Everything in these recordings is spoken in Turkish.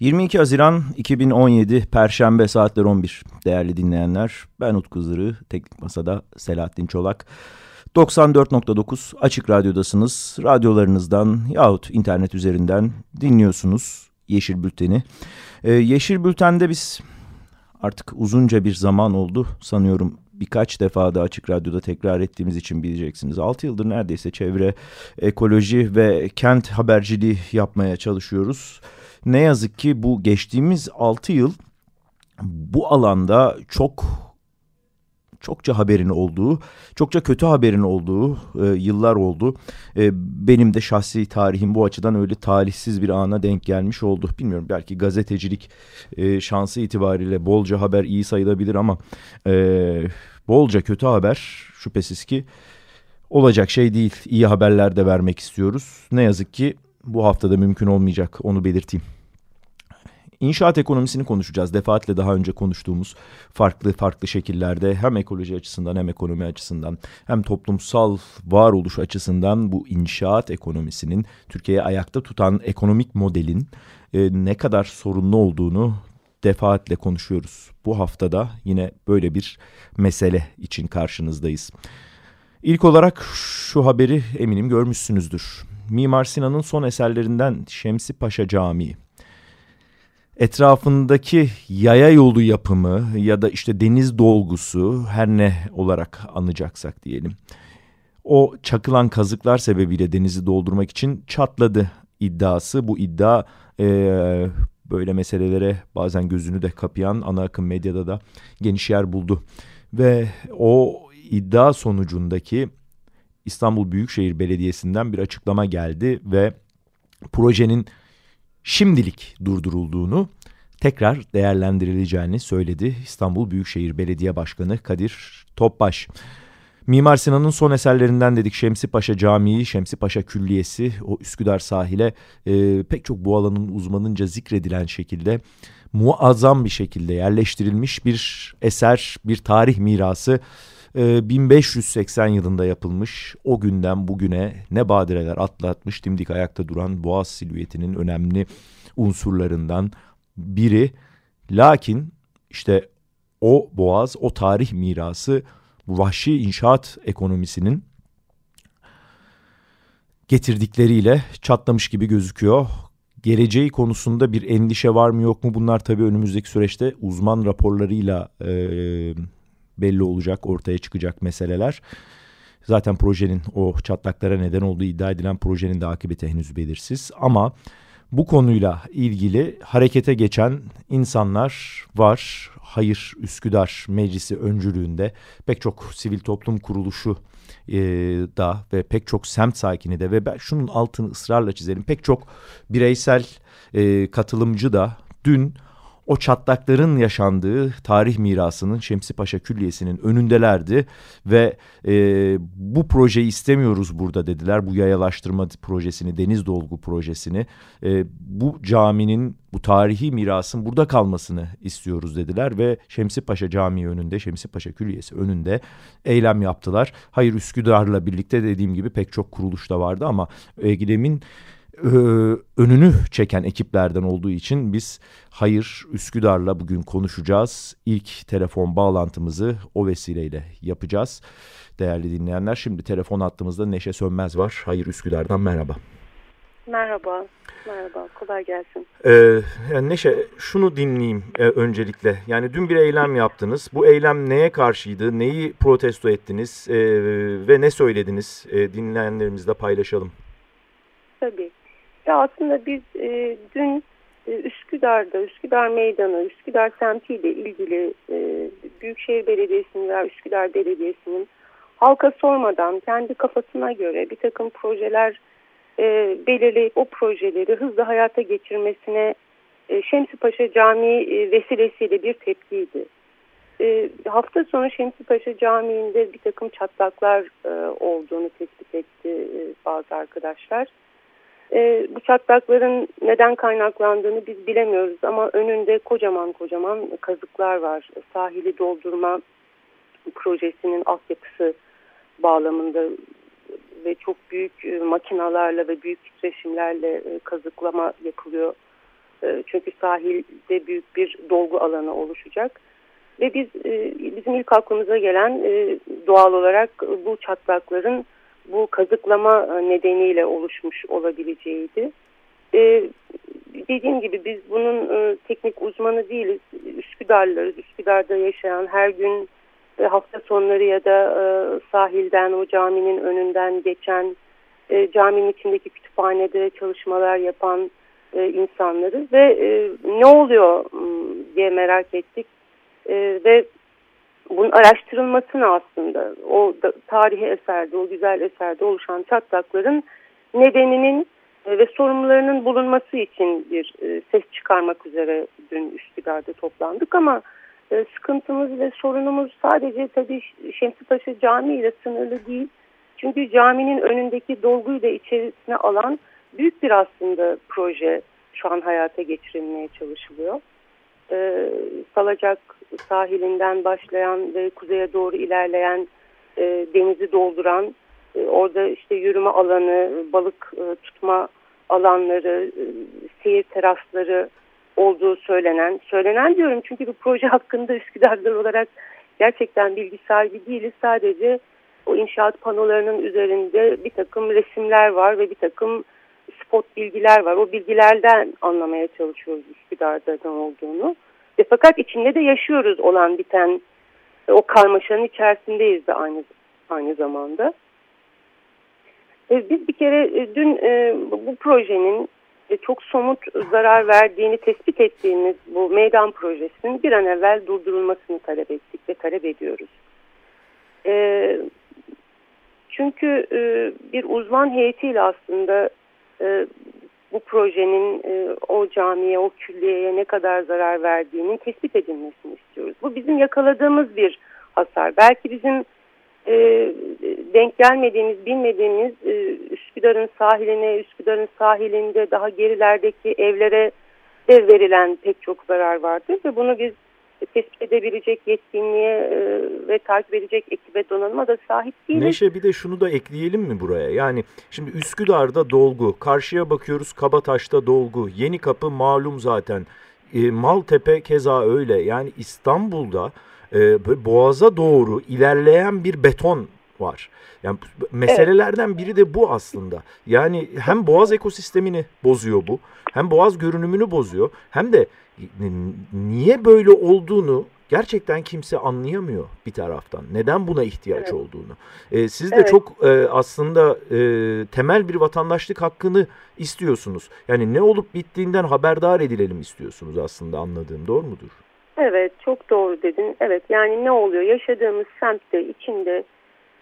22 Haziran 2017 Perşembe saatler 11 değerli dinleyenler. Ben Utku Zırı, Teknik Masa'da Selahattin Çolak. 94.9 Açık Radyo'dasınız. Radyolarınızdan yahut internet üzerinden dinliyorsunuz Yeşil Bülten'i. Ee, Yeşil Bülten'de biz artık uzunca bir zaman oldu sanıyorum birkaç defa da Açık Radyo'da tekrar ettiğimiz için bileceksiniz. 6 yıldır neredeyse çevre, ekoloji ve kent haberciliği yapmaya çalışıyoruz. Ne yazık ki bu geçtiğimiz 6 yıl bu alanda çok çokça haberin olduğu, çokça kötü haberin olduğu e, yıllar oldu. E, benim de şahsi tarihim bu açıdan öyle talihsiz bir ana denk gelmiş oldu. Bilmiyorum belki gazetecilik e, şansı itibariyle bolca haber iyi sayılabilir ama e, bolca kötü haber şüphesiz ki olacak şey değil. İyi haberler de vermek istiyoruz. Ne yazık ki bu haftada mümkün olmayacak onu belirteyim. İnşaat ekonomisini konuşacağız. Defaatle daha önce konuştuğumuz farklı farklı şekillerde hem ekoloji açısından hem ekonomi açısından hem toplumsal varoluş açısından bu inşaat ekonomisinin Türkiye'yi ayakta tutan ekonomik modelin e, ne kadar sorunlu olduğunu defaatle konuşuyoruz. Bu haftada yine böyle bir mesele için karşınızdayız. İlk olarak şu haberi eminim görmüşsünüzdür. Mimar Sinan'ın son eserlerinden Şemsi Paşa Camii etrafındaki yaya yolu yapımı ya da işte deniz dolgusu her ne olarak anacaksak diyelim. O çakılan kazıklar sebebiyle denizi doldurmak için çatladı iddiası. Bu iddia e, böyle meselelere bazen gözünü de kapayan ana akım medyada da geniş yer buldu. Ve o iddia sonucundaki İstanbul Büyükşehir Belediyesi'nden bir açıklama geldi ve projenin şimdilik durdurulduğunu tekrar değerlendirileceğini söyledi İstanbul Büyükşehir Belediye Başkanı Kadir Topbaş. Mimar Sinan'ın son eserlerinden dedik Şemsi Paşa Camii, Şemsi Paşa Külliyesi, o Üsküdar sahile e, pek çok bu alanın uzmanınca zikredilen şekilde muazzam bir şekilde yerleştirilmiş bir eser, bir tarih mirası. 1580 yılında yapılmış o günden bugüne ne badireler atlatmış dimdik ayakta duran boğaz silüetinin önemli unsurlarından biri. Lakin işte o boğaz, o tarih mirası bu vahşi inşaat ekonomisinin getirdikleriyle çatlamış gibi gözüküyor. Geleceği konusunda bir endişe var mı yok mu bunlar tabii önümüzdeki süreçte uzman raporlarıyla e, belli olacak, ortaya çıkacak meseleler. Zaten projenin o çatlaklara neden olduğu iddia edilen projenin de akıbeti henüz belirsiz. Ama bu konuyla ilgili harekete geçen insanlar var. Hayır Üsküdar Meclisi öncülüğünde pek çok sivil toplum kuruluşu e, da ve pek çok semt sakini de ve ben şunun altını ısrarla çizelim. Pek çok bireysel e, katılımcı da dün o çatlakların yaşandığı tarih mirasının Şemsi Paşa Külliyesi'nin önündelerdi ve e, bu projeyi istemiyoruz burada dediler. Bu yayalaştırma projesini, deniz dolgu projesini, e, bu caminin, bu tarihi mirasın burada kalmasını istiyoruz dediler ve Şemsi Paşa Camii önünde, Şemsi Paşa Külliyesi önünde eylem yaptılar. Hayır Üsküdar'la birlikte dediğim gibi pek çok kuruluş da vardı ama eylemin önünü çeken ekiplerden olduğu için biz Hayır Üsküdar'la bugün konuşacağız. İlk telefon bağlantımızı o vesileyle yapacağız. Değerli dinleyenler şimdi telefon attığımızda Neşe Sönmez var. Hayır Üsküdar'dan merhaba. Merhaba, merhaba. Kolay gelsin. Ee, yani Neşe, şunu dinleyeyim e, öncelikle. Yani dün bir eylem yaptınız. Bu eylem neye karşıydı? Neyi protesto ettiniz? E, ve ne söylediniz? E, dinleyenlerimizle paylaşalım. Tabii. Ya aslında biz e, dün e, Üsküdar'da, Üsküdar Meydanı, Üsküdar semtiyle ilgili e, Büyükşehir Belediyesi'nin veya Üsküdar Belediyesi'nin halka sormadan kendi kafasına göre bir takım projeler e, belirleyip o projeleri hızlı hayata geçirmesine e, Şemsi Camii e, vesilesiyle bir tepkiydi. E, hafta sonu Şemsi Camii'nde bir takım çatlaklar e, olduğunu tespit etti e, bazı arkadaşlar. E, bu çatlakların neden kaynaklandığını biz bilemiyoruz ama önünde kocaman kocaman kazıklar var. Sahili doldurma projesinin altyapısı bağlamında ve çok büyük e, makinalarla ve büyük titreşimlerle e, kazıklama yapılıyor. E, çünkü sahilde büyük bir dolgu alanı oluşacak. Ve biz bizim ilk aklımıza gelen doğal olarak bu çatlakların bu kazıklama nedeniyle oluşmuş olabileceğiydi. Dediğim gibi biz bunun teknik uzmanı değiliz. Üsküdarlılarız. Üsküdar'da yaşayan her gün hafta sonları ya da e, sahilden o caminin önünden geçen e, caminin içindeki kütüphanede çalışmalar yapan e, insanlarız ve e, ne oluyor diye merak ettik e, ve bunun araştırılmasını aslında o da, tarihi eserde o güzel eserde oluşan çatlakların nedeninin e, ve sorumlularının bulunması için bir e, ses çıkarmak üzere dün Üsküdar'da toplandık ama e, sıkıntımız ve sorunumuz sadece tabii Şemsipaşa Camii ile sınırlı değil. Çünkü caminin önündeki dolguyu da içerisine alan büyük bir aslında proje şu an hayata geçirilmeye çalışılıyor. E, Salacak sahilinden başlayan ve kuzeye doğru ilerleyen e, denizi dolduran, e, orada işte yürüme alanı, balık e, tutma alanları, e, seyir terasları, olduğu söylenen, söylenen diyorum çünkü bu proje hakkında Üsküdar'da olarak gerçekten bilgi sahibi değiliz. Sadece o inşaat panolarının üzerinde bir takım resimler var ve bir takım spot bilgiler var. O bilgilerden anlamaya çalışıyoruz Üsküdar'da ne olduğunu. Ve fakat içinde de yaşıyoruz olan biten o karmaşanın içerisindeyiz de aynı aynı zamanda. Biz bir kere e, dün e, bu projenin çok somut zarar verdiğini tespit ettiğimiz bu meydan projesinin bir an evvel durdurulmasını talep ettik ve talep ediyoruz. E, çünkü e, bir uzman heyetiyle aslında e, bu projenin e, o camiye, o külliyeye ne kadar zarar verdiğinin tespit edilmesini istiyoruz. Bu bizim yakaladığımız bir hasar. Belki bizim e, denk gelmediğimiz, bilmediğimiz e, Üsküdar'ın sahiline, Üsküdar'ın sahilinde daha gerilerdeki evlere de verilen pek çok zarar vardır ve bunu biz tespit edebilecek yetkinliğe e, ve takip edecek ekibe donanıma da sahip değiliz. Neşe bir de şunu da ekleyelim mi buraya? Yani şimdi Üsküdar'da dolgu, karşıya bakıyoruz Kabataş'ta dolgu, Yeni Kapı malum zaten. E, Maltepe keza öyle. Yani İstanbul'da e, boğaza doğru ilerleyen bir beton var. Yani meselelerden biri de bu aslında. Yani hem boğaz ekosistemini bozuyor bu, hem boğaz görünümünü bozuyor, hem de niye böyle olduğunu gerçekten kimse anlayamıyor bir taraftan. Neden buna ihtiyaç evet. olduğunu. Ee, siz de evet. çok e, aslında e, temel bir vatandaşlık hakkını istiyorsunuz. Yani ne olup bittiğinden haberdar edilelim istiyorsunuz aslında anladığım. Doğru mudur? Evet çok doğru dedin. Evet yani ne oluyor? Yaşadığımız semtte içinde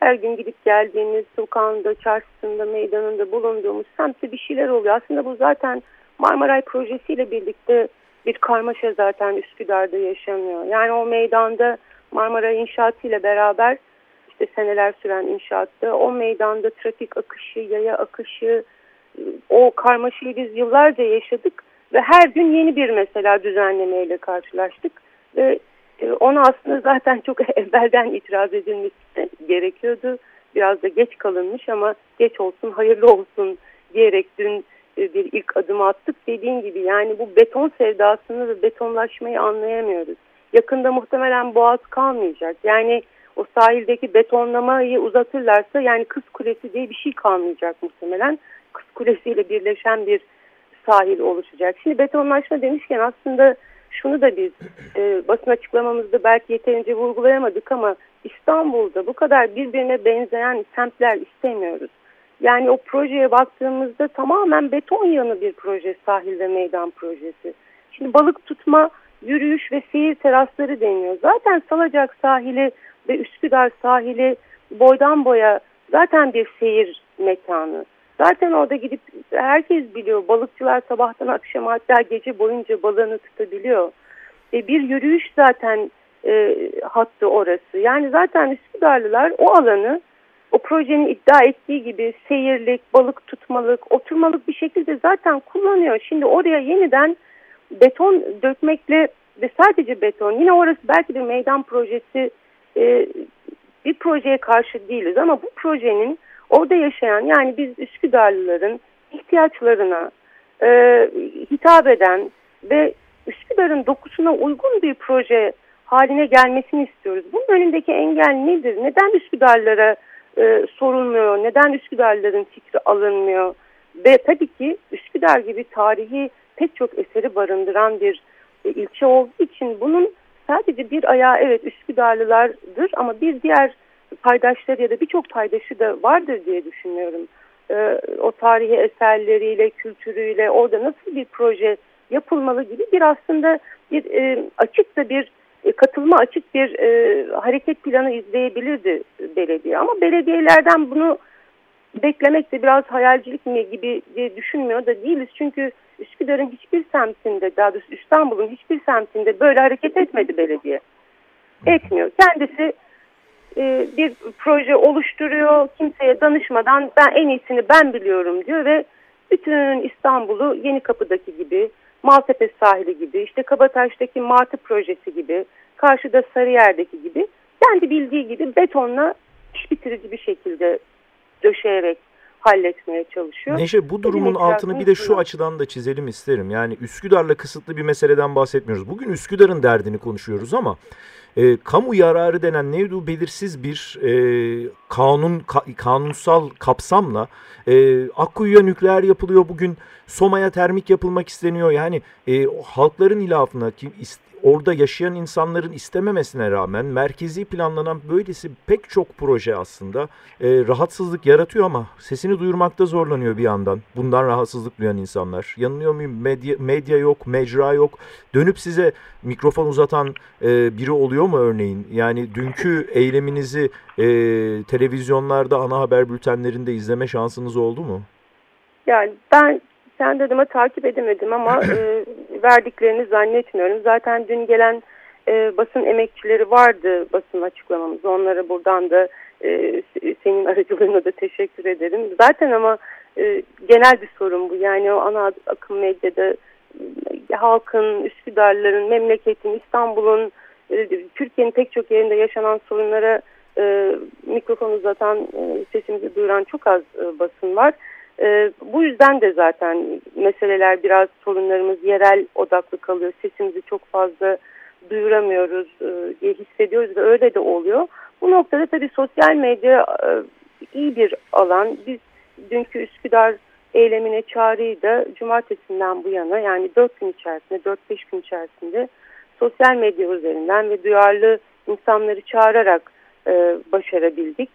her gün gidip geldiğimiz sokağında, çarşısında, meydanında bulunduğumuz semtte bir şeyler oluyor. Aslında bu zaten Marmaray projesiyle birlikte bir karmaşa zaten Üsküdar'da yaşanıyor. Yani o meydanda Marmara inşaatıyla beraber işte seneler süren inşaatta o meydanda trafik akışı, yaya akışı, o karmaşayı biz yıllarca yaşadık ve her gün yeni bir mesela düzenlemeyle karşılaştık ve e, ona aslında zaten çok evvelden itiraz edilmesi gerekiyordu. Biraz da geç kalınmış ama geç olsun hayırlı olsun diyerek dün bir ilk adım attık. Dediğim gibi yani bu beton sevdasını ve betonlaşmayı anlayamıyoruz. Yakında muhtemelen boğaz kalmayacak. Yani o sahildeki betonlamayı uzatırlarsa yani Kız Kulesi diye bir şey kalmayacak muhtemelen. Kız Kulesi ile birleşen bir sahil oluşacak. Şimdi betonlaşma demişken aslında şunu da biz e, basın açıklamamızda belki yeterince vurgulayamadık ama İstanbul'da bu kadar birbirine benzeyen semtler istemiyoruz. Yani o projeye baktığımızda tamamen beton yanı bir proje sahil ve meydan projesi. Şimdi balık tutma, yürüyüş ve seyir terasları deniyor. Zaten Salacak sahili ve Üsküdar sahili boydan boya zaten bir seyir mekanı. Zaten orada gidip herkes biliyor. Balıkçılar sabahtan akşama hatta gece boyunca balığını tutabiliyor. E, bir yürüyüş zaten e, hattı orası. Yani zaten Üsküdarlılar o alanı o projenin iddia ettiği gibi seyirlik, balık tutmalık, oturmalık bir şekilde zaten kullanıyor. Şimdi oraya yeniden beton dökmekle ve sadece beton yine orası belki bir meydan projesi e, bir projeye karşı değiliz ama bu projenin orada yaşayan yani biz Üsküdarlıların ihtiyaçlarına e, hitap eden ve Üsküdar'ın dokusuna uygun bir proje haline gelmesini istiyoruz. Bunun önündeki engel nedir? Neden Üsküdar'lara e, sorulmuyor? Neden Üsküdar'ların fikri alınmıyor? Ve tabii ki Üsküdar gibi tarihi pek çok eseri barındıran bir e, ilçe olduğu için bunun sadece bir ayağı evet Üsküdarlılardır ama bir diğer paydaşları ya da birçok paydaşı da vardır diye düşünüyorum. E, o tarihi eserleriyle, kültürüyle orada nasıl bir proje yapılmalı gibi bir aslında bir e, açık da bir katılma açık bir e, hareket planı izleyebilirdi belediye. Ama belediyelerden bunu beklemek de biraz hayalcilik mi gibi diye düşünmüyor da değiliz. Çünkü Üsküdar'ın hiçbir semtinde, daha doğrusu İstanbul'un hiçbir semtinde böyle hareket etmedi belediye. Etmiyor. Kendisi e, bir proje oluşturuyor, kimseye danışmadan ben en iyisini ben biliyorum diyor ve bütün İstanbul'u Yeni Kapı'daki gibi, Maltepe sahili gibi, işte Kabataş'taki Martı projesi gibi, karşıda Sarıyer'deki gibi kendi bildiği gibi betonla iş bitirici bir şekilde döşeyerek halletmeye çalışıyor. Neşe bu durumun altını bir de şu açıdan da çizelim isterim. Yani Üsküdar'la kısıtlı bir meseleden bahsetmiyoruz. Bugün Üsküdar'ın derdini konuşuyoruz ama e, kamu yararı denen nevdu belirsiz bir e, kanun ka, kanunsal kapsamla e, Akkuyu'ya nükleer yapılıyor. Bugün Soma'ya termik yapılmak isteniyor. Yani e, halkların ilafına ki orada yaşayan insanların istememesine rağmen merkezi planlanan böylesi pek çok proje aslında e, rahatsızlık yaratıyor ama sesini duyurmakta zorlanıyor bir yandan. Bundan rahatsızlık duyan insanlar. Yanılıyor muyum? Medya, medya yok, mecra yok. Dönüp size mikrofon uzatan e, biri oluyor mu örneğin? Yani dünkü eyleminizi e, televizyonlarda, ana haber bültenlerinde izleme şansınız oldu mu? Yani ben kendi adıma takip edemedim ama e, verdiklerini zannetmiyorum. Zaten dün gelen e, basın emekçileri vardı basın açıklamamız. Onlara buradan da e, senin aracılığına da teşekkür ederim. Zaten ama e, genel bir sorun bu. Yani o ana akım medyada e, halkın, Üsküdarların, memleketin, İstanbul'un, e, Türkiye'nin pek çok yerinde yaşanan sorunlara e, mikrofon uzatan, e, sesimizi duyuran çok az e, basın var. E, bu yüzden de zaten meseleler biraz sorunlarımız yerel odaklı kalıyor. Sesimizi çok fazla duyuramıyoruz e, diye hissediyoruz ve öyle de oluyor. Bu noktada tabii sosyal medya e, iyi bir alan. Biz dünkü Üsküdar eylemine çağrıyı da cumartesinden bu yana yani 4 gün içerisinde 4-5 gün içerisinde sosyal medya üzerinden ve duyarlı insanları çağırarak e, başarabildik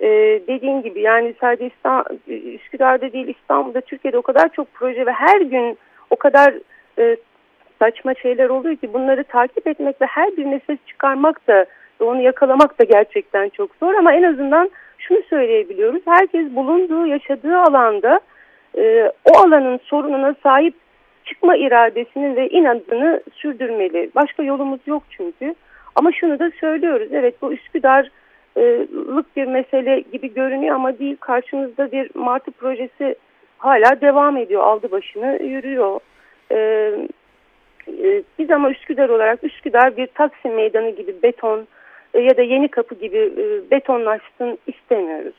e, dediğin gibi yani sadece İstanbul, Üsküdar'da değil İstanbul'da Türkiye'de o kadar çok proje ve her gün o kadar e, saçma şeyler oluyor ki bunları takip etmek ve her birine ses çıkarmak da onu yakalamak da gerçekten çok zor ama en azından şunu söyleyebiliyoruz. Herkes bulunduğu, yaşadığı alanda e, o alanın sorununa sahip çıkma iradesini ve inadını sürdürmeli. Başka yolumuz yok çünkü. Ama şunu da söylüyoruz. Evet bu Üsküdar lık bir mesele gibi görünüyor ama değil karşımızda bir Martı projesi hala devam ediyor aldı başını yürüyor. Ee, e, biz ama Üsküdar olarak Üsküdar bir Taksim meydanı gibi beton e, ya da yeni kapı gibi e, betonlaşsın istemiyoruz.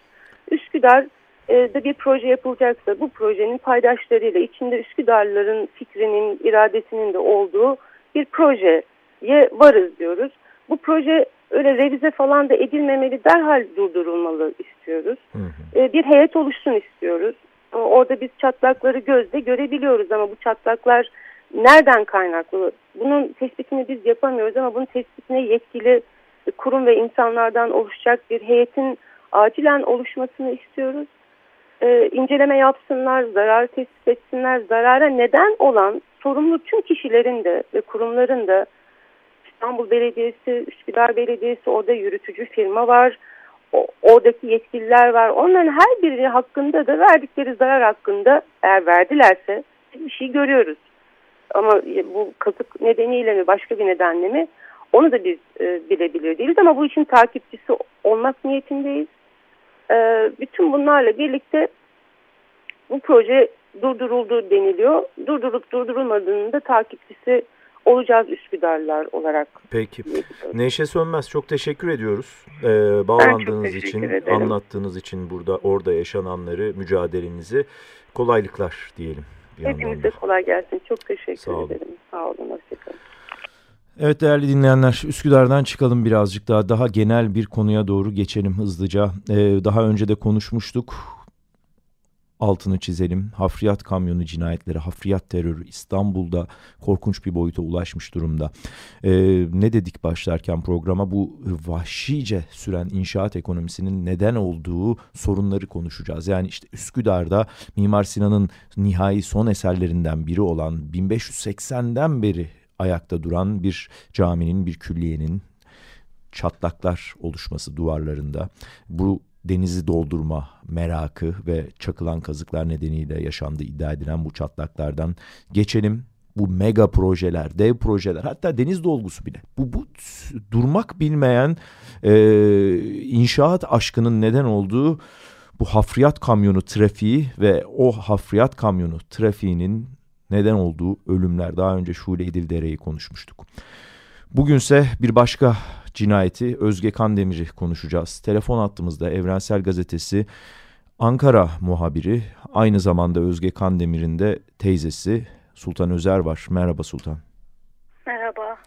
Üsküdar da bir proje yapılacaksa bu projenin paydaşlarıyla içinde Üsküdarlıların fikrinin, iradesinin de olduğu bir projeye varız diyoruz. Bu proje öyle revize falan da edilmemeli derhal durdurulmalı istiyoruz. Hı hı. E, bir heyet oluşsun istiyoruz. Orada biz çatlakları gözle görebiliyoruz ama bu çatlaklar nereden kaynaklı? Bunun tespitini biz yapamıyoruz ama bunun tespitine yetkili kurum ve insanlardan oluşacak bir heyetin acilen oluşmasını istiyoruz. Ee, inceleme yapsınlar, zarar tespit etsinler, zarara neden olan sorumlu tüm kişilerin de ve kurumların da İstanbul Belediyesi, Üsküdar Belediyesi orada yürütücü firma var. oradaki yetkililer var. Onların her biri hakkında da verdikleri zarar hakkında eğer verdilerse bir şey görüyoruz. Ama bu kazık nedeniyle mi başka bir nedenle mi onu da biz e, bilebilir değiliz ama bu için takipçisi olmak niyetindeyiz. E, bütün bunlarla birlikte bu proje durduruldu deniliyor. Durdurup durdurulmadığını da takipçisi olacağız Üsküdarlar olarak. Peki. Neşe Sönmez çok teşekkür ediyoruz. Ee, bağlandığınız için, ederim. anlattığınız için burada orada yaşananları, mücadelenizi kolaylıklar diyelim. Bir Hepimize kolay gelsin. Çok teşekkür Sağ olun. ederim. Sağ olun. Hoşçakalın. Evet değerli dinleyenler Üsküdar'dan çıkalım birazcık daha daha genel bir konuya doğru geçelim hızlıca. Ee, daha önce de konuşmuştuk altını çizelim. Hafriyat kamyonu cinayetleri, hafriyat terörü İstanbul'da korkunç bir boyuta ulaşmış durumda. Ee, ne dedik başlarken programa bu vahşice süren inşaat ekonomisinin neden olduğu sorunları konuşacağız. Yani işte Üsküdar'da Mimar Sinan'ın nihai son eserlerinden biri olan 1580'den beri ayakta duran bir caminin, bir külliyenin çatlaklar oluşması duvarlarında. Bu denizi doldurma merakı ve çakılan kazıklar nedeniyle yaşandığı iddia edilen bu çatlaklardan geçelim. Bu mega projeler, dev projeler hatta deniz dolgusu bile. Bu, bu durmak bilmeyen e, inşaat aşkının neden olduğu bu hafriyat kamyonu trafiği ve o hafriyat kamyonu trafiğinin neden olduğu ölümler. Daha önce Şule İdildere'yi konuşmuştuk. Bugünse bir başka cinayeti Özge Kandemir'i konuşacağız. Telefon attığımızda Evrensel Gazetesi Ankara muhabiri aynı zamanda Özge Kandemir'in de teyzesi Sultan Özer var. Merhaba Sultan. Merhaba.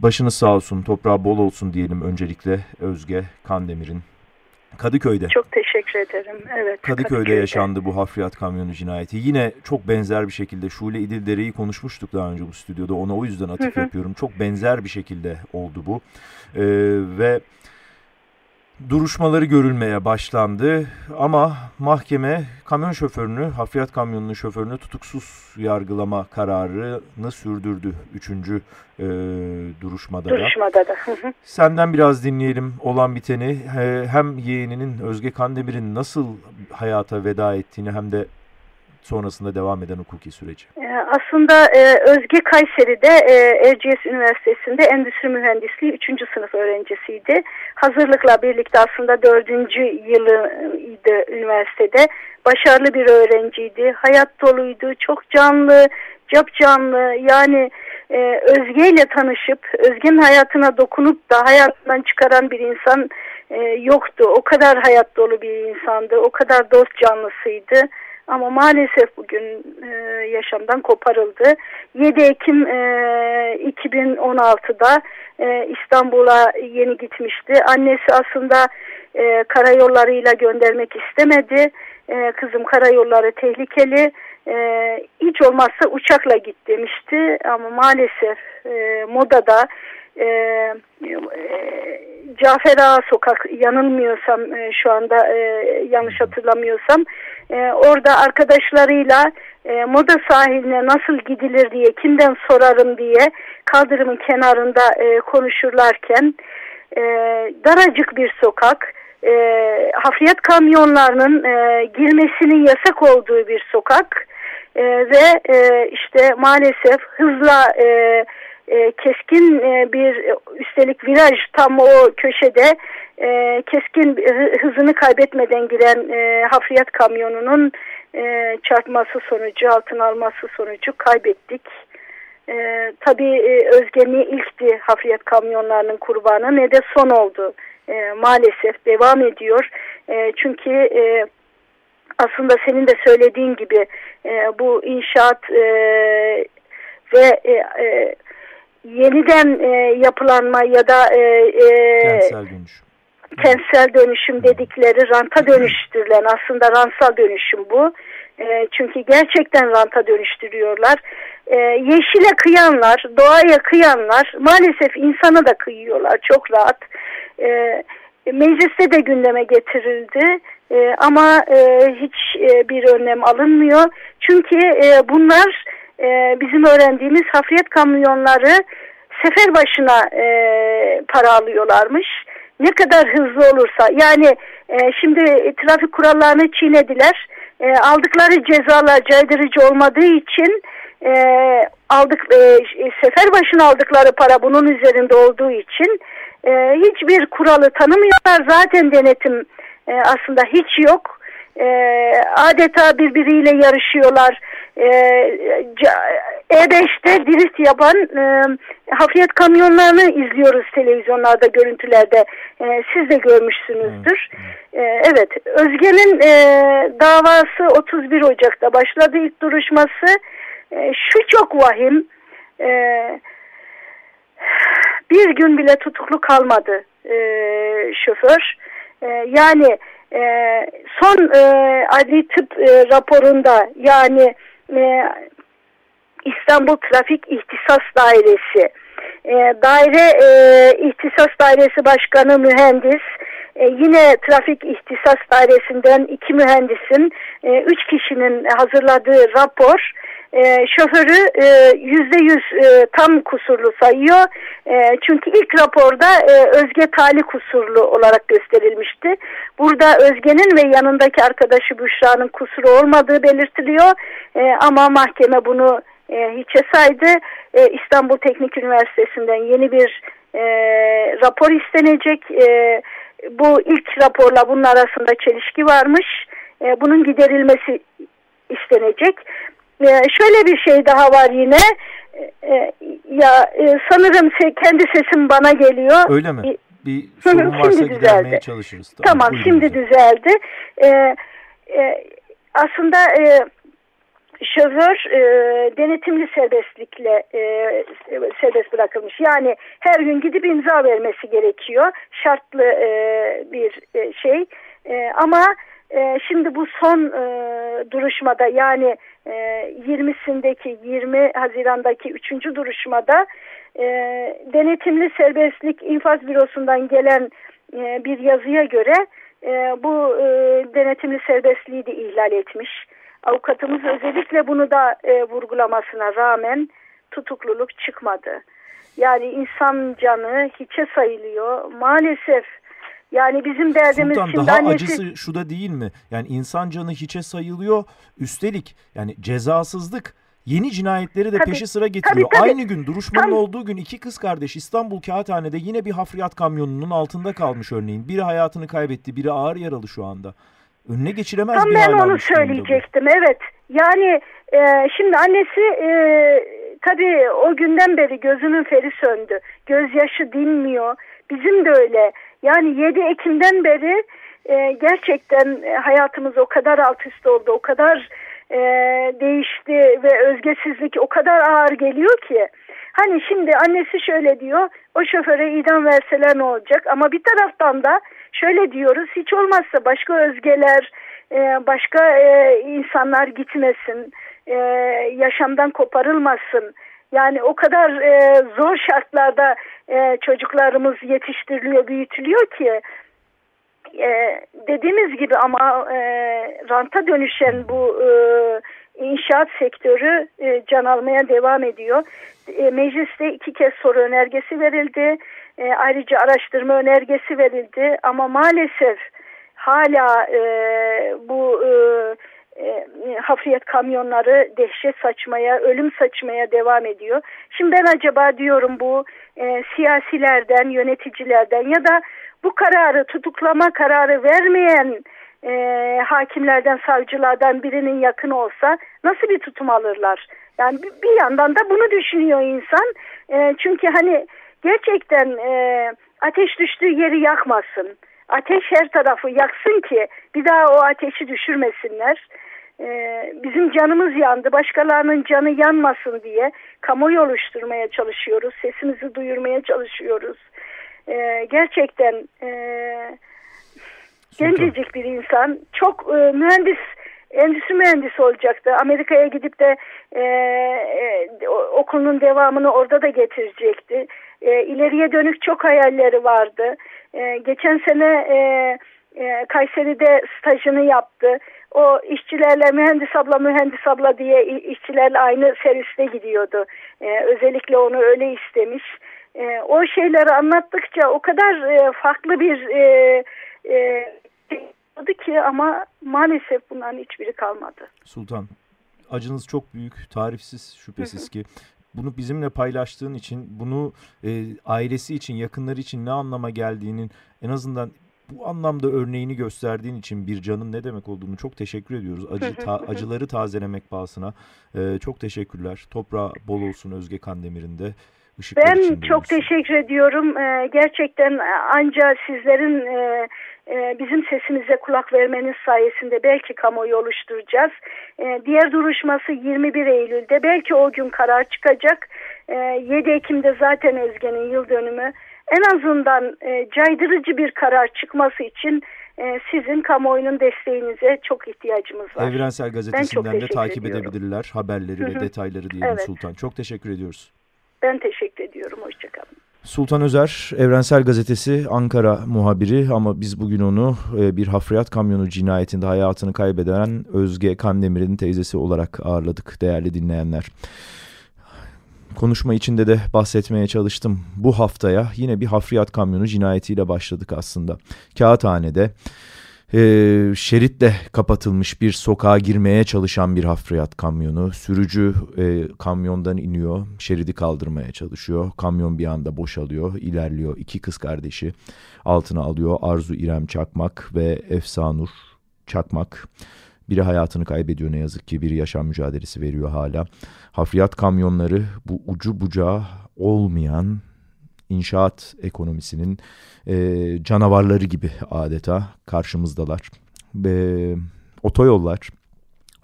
Başınız sağ olsun, toprağı bol olsun diyelim öncelikle Özge Kandemir'in. Kadıköy'de. Çok teşekkür ederim. Evet. Kadıköy'de, Kadıköy'de yaşandı bu hafriyat kamyonu cinayeti. Yine çok benzer bir şekilde Şule İdildere'yi konuşmuştuk daha önce bu stüdyoda. Ona o yüzden atıf Hı hı. yapıyorum. Çok benzer bir şekilde oldu bu. Ee, ve duruşmaları görülmeye başlandı ama mahkeme kamyon şoförünü, hafriyat kamyonunun şoförünü tutuksuz yargılama kararını sürdürdü. Üçüncü e, duruşmada da. Duruşmada da. Senden biraz dinleyelim olan biteni. Hem yeğeninin Özge Kandemir'in nasıl hayata veda ettiğini hem de sonrasında devam eden hukuki süreci. Ee, Aslında e, Özge Kayseri'de Erciyes Üniversitesi'nde endüstri mühendisliği 3. sınıf öğrencisiydi. Hazırlıkla birlikte aslında 4. yılıydı üniversitede. Başarılı bir öğrenciydi. Hayat doluydu. Çok canlı, cap canlı. Yani e, Özge ile tanışıp Özge'nin hayatına dokunup da hayatından çıkaran bir insan e, yoktu. O kadar hayat dolu bir insandı. O kadar dost canlısıydı. Ama maalesef bugün e, yaşamdan koparıldı. 7 Ekim e, 2016'da e, İstanbul'a yeni gitmişti. Annesi aslında e, karayollarıyla göndermek istemedi. E, kızım karayolları tehlikeli. E, hiç olmazsa uçakla git demişti. Ama maalesef e, modada e, e, Cafer Sokak yanılmıyorsam e, şu anda e, yanlış hatırlamıyorsam e, orada arkadaşlarıyla e, moda sahiline nasıl gidilir diye kimden sorarım diye kaldırımın kenarında e, konuşurlarken e, daracık bir sokak e, hafriyat kamyonlarının e, girmesinin yasak olduğu bir sokak e, ve e, işte maalesef hızla e, e, keskin e, bir üstelik viraj tam o köşede e, keskin hızını kaybetmeden giren e, hafriyat kamyonunun e, çarpması sonucu altına alması sonucu kaybettik. E, tabii e, Özge ne ilkti hafriyat kamyonlarının kurbanı ne de son oldu. E, maalesef devam ediyor. E, çünkü e, aslında senin de söylediğin gibi e, bu inşaat e, ve e, e, yeniden e, yapılanma ya da e, e, Kentsel dönüşüm. kentsel dönüşüm dedikleri ranta dönüştürülen aslında rantsal dönüşüm bu. E, çünkü gerçekten ranta dönüştürüyorlar. E, yeşile kıyanlar, doğaya kıyanlar maalesef insana da kıyıyorlar çok rahat. E, mecliste de gündeme getirildi E, ama e, hiç e, bir önlem alınmıyor. Çünkü e, bunlar e, bizim öğrendiğimiz hafriyat kamyonları sefer başına e, para alıyorlarmış. ne kadar hızlı olursa yani e, şimdi trafik kurallarını çiğnediler. E, aldıkları cezalar caydırıcı olmadığı için e, aldık e, sefer başına aldıkları para bunun üzerinde olduğu için e, hiçbir kuralı tanımıyorlar. Zaten denetim e, aslında hiç yok. E, adeta birbiriyle yarışıyorlar. E, E5'te drift yapan e, hafriyet kamyonlarını izliyoruz televizyonlarda, görüntülerde. E, siz de görmüşsünüzdür. E, evet, Özge'nin e, davası 31 Ocak'ta başladı ilk duruşması. E, şu çok vahim. E, bir gün bile tutuklu kalmadı e, şoför. E, yani e, son e, adli tıp e, raporunda yani e, İstanbul Trafik İhtisas Dairesi e, daire e, İhtisas Dairesi Başkanı mühendis e, yine Trafik İhtisas Dairesi'nden iki mühendisin e, üç kişinin hazırladığı rapor e, şoförü e, yüzde yüz e, tam kusurlu sayıyor. E, çünkü ilk raporda e, Özge Tali kusurlu olarak gösterilmişti. Burada Özge'nin ve yanındaki arkadaşı Büşra'nın kusuru olmadığı belirtiliyor. E, ama mahkeme bunu e, hiçe saydı. E, İstanbul Teknik Üniversitesi'nden yeni bir e, rapor istenecek. E, bu ilk raporla bunun arasında çelişki varmış. E, bunun giderilmesi istenecek. Ee, şöyle bir şey daha var yine. Ee, ya e, sanırım kendi sesim bana geliyor. Öyle mi? Bir sorun varsa şimdi gidermeye çalışırız. Tamam, tamam şimdi hocam. düzeldi. Ee, e, aslında e, şoför e, denetimli serbestlikle e, serbest bırakılmış. Yani her gün gidip imza vermesi gerekiyor. Şartlı e, bir e, şey. E, ama e, şimdi bu son e, duruşmada yani e, 20'sindeki 20 Haziran'daki 3. duruşmada e, denetimli serbestlik infaz bürosundan gelen e, bir yazıya göre e, bu e, denetimli serbestliği de ihlal etmiş. Avukatımız özellikle bunu da e, vurgulamasına rağmen tutukluluk çıkmadı. Yani insan canı hiçe sayılıyor. Maalesef yani bizim derdimiz Sultan, şimdi daha annesi... acısı şu da değil mi? Yani insan canı hiçe sayılıyor. Üstelik yani cezasızlık yeni cinayetleri de tabii, peşi sıra getiriyor. Tabii, tabii. Aynı gün duruşmanın Tam... olduğu gün iki kız kardeş İstanbul Kağıthane'de yine bir hafriyat kamyonunun altında kalmış örneğin. Biri hayatını kaybetti, biri ağır yaralı şu anda. Önüne geçilemez Tam bir ben onu söyleyecektim. Evet. Yani e, şimdi annesi e, tabii o günden beri gözünün feri söndü. Gözyaşı dinmiyor. Bizim de öyle. Yani 7 Ekim'den beri e, gerçekten hayatımız o kadar alt üst oldu, o kadar e, değişti ve özgesizlik o kadar ağır geliyor ki. Hani şimdi annesi şöyle diyor, o şoföre idam verseler ne olacak? Ama bir taraftan da şöyle diyoruz, hiç olmazsa başka özgeler, e, başka e, insanlar gitmesin, e, yaşamdan koparılmasın. Yani o kadar e, zor şartlarda e, çocuklarımız yetiştiriliyor, büyütülüyor ki e, dediğimiz gibi ama e, ranta dönüşen bu e, inşaat sektörü e, can almaya devam ediyor. E, mecliste iki kez soru önergesi verildi. E, ayrıca araştırma önergesi verildi ama maalesef hala e, bu e, e, hafriyet kamyonları dehşet saçmaya, ölüm saçmaya devam ediyor. Şimdi ben acaba diyorum bu e, siyasilerden, yöneticilerden ya da bu kararı tutuklama kararı vermeyen e, hakimlerden, savcılardan birinin yakın olsa nasıl bir tutum alırlar? Yani bir yandan da bunu düşünüyor insan. E, çünkü hani gerçekten e, ateş düştüğü yeri yakmasın. Ateş her tarafı yaksın ki bir daha o ateşi düşürmesinler. Ee, bizim canımız yandı, başkalarının canı yanmasın diye kamuoyu oluşturmaya çalışıyoruz, sesimizi duyurmaya çalışıyoruz. Ee, gerçekten e, gencecik bir insan, çok e, mühendis, endüstri mühendisi olacaktı. Amerika'ya gidip de e, e, okulunun devamını orada da getirecekti. E, ileriye dönük çok hayalleri vardı. E, geçen sene e, e, Kayseri'de stajını yaptı. O işçilerle mühendis abla mühendis abla diye işçilerle aynı serviste gidiyordu. E, özellikle onu öyle istemiş. E, o şeyleri anlattıkça o kadar e, farklı bir e, e, ki ama maalesef bunların hiçbiri kalmadı. Sultan acınız çok büyük, tarifsiz şüphesiz ki. Bunu bizimle paylaştığın için, bunu e, ailesi için, yakınları için ne anlama geldiğinin en azından bu anlamda örneğini gösterdiğin için bir canın ne demek olduğunu çok teşekkür ediyoruz. Acı, ta, acıları tazelemek pahasına e, çok teşekkürler. Toprağı bol olsun Özge Kandemir'in de. Ben çok olsun. teşekkür ediyorum. Ee, gerçekten ancak sizlerin e, e, bizim sesimize kulak vermeniz sayesinde belki kamuoyu oluşturacağız. E, diğer duruşması 21 Eylül'de. Belki o gün karar çıkacak. E, 7 Ekim'de zaten Özge'nin yıl dönümü. En azından e, caydırıcı bir karar çıkması için e, sizin kamuoyunun desteğinize çok ihtiyacımız var. Evrensel Gazetesi'nden de takip ediyorum. edebilirler haberleri ve detayları diyelim evet. Sultan. Çok teşekkür ediyoruz. Ben teşekkür ediyorum. Hoşçakalın. Sultan Özer, Evrensel Gazetesi Ankara muhabiri ama biz bugün onu e, bir hafriyat kamyonu cinayetinde hayatını kaybeden Özge Kandemir'in teyzesi olarak ağırladık değerli dinleyenler. Konuşma içinde de bahsetmeye çalıştım. Bu haftaya yine bir hafriyat kamyonu cinayetiyle başladık aslında. Kağıthane'de e, şeritle kapatılmış bir sokağa girmeye çalışan bir hafriyat kamyonu. Sürücü e, kamyondan iniyor, şeridi kaldırmaya çalışıyor. Kamyon bir anda boşalıyor, ilerliyor. İki kız kardeşi altına alıyor. Arzu İrem Çakmak ve Efsanur Çakmak. Biri hayatını kaybediyor ne yazık ki, biri yaşam mücadelesi veriyor hala. Hafriyat kamyonları bu ucu bucağı olmayan inşaat ekonomisinin e, canavarları gibi adeta karşımızdalar. Ve otoyollar,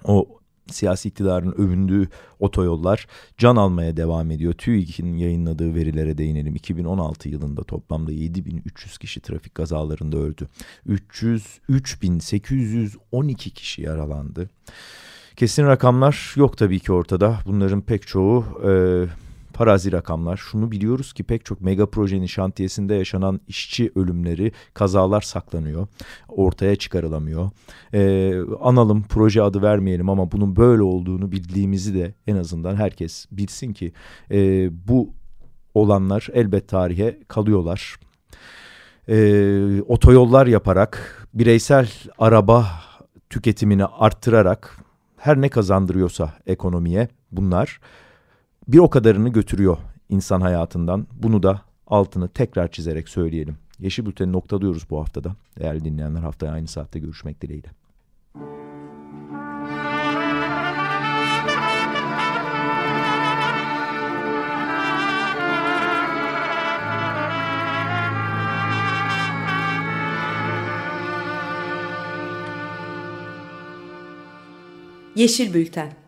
o siyasi iktidarın övündüğü otoyollar can almaya devam ediyor. TÜİK'in yayınladığı verilere değinelim. 2016 yılında toplamda 7300 kişi trafik kazalarında öldü. 300 3812 kişi yaralandı. Kesin rakamlar yok tabii ki ortada. Bunların pek çoğu e, Parazi rakamlar. Şunu biliyoruz ki pek çok mega projenin şantiyesinde yaşanan işçi ölümleri, kazalar saklanıyor. Ortaya çıkarılamıyor. Ee, analım, proje adı vermeyelim ama bunun böyle olduğunu bildiğimizi de en azından herkes bilsin ki e, bu olanlar elbet tarihe kalıyorlar. E, otoyollar yaparak, bireysel araba tüketimini arttırarak her ne kazandırıyorsa ekonomiye bunlar bir o kadarını götürüyor insan hayatından. Bunu da altını tekrar çizerek söyleyelim. Yeşil Bülten'i noktalıyoruz bu haftada. Değerli dinleyenler haftaya aynı saatte görüşmek dileğiyle. Yeşil Bülten